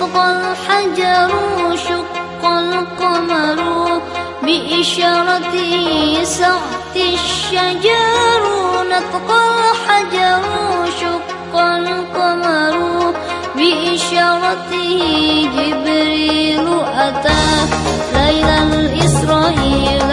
انقض الحجر وشق القمر بإشارة سعت الشجر. نطق الحجر شق القمر بإشارة جبريل أتى ليلى إسرائيل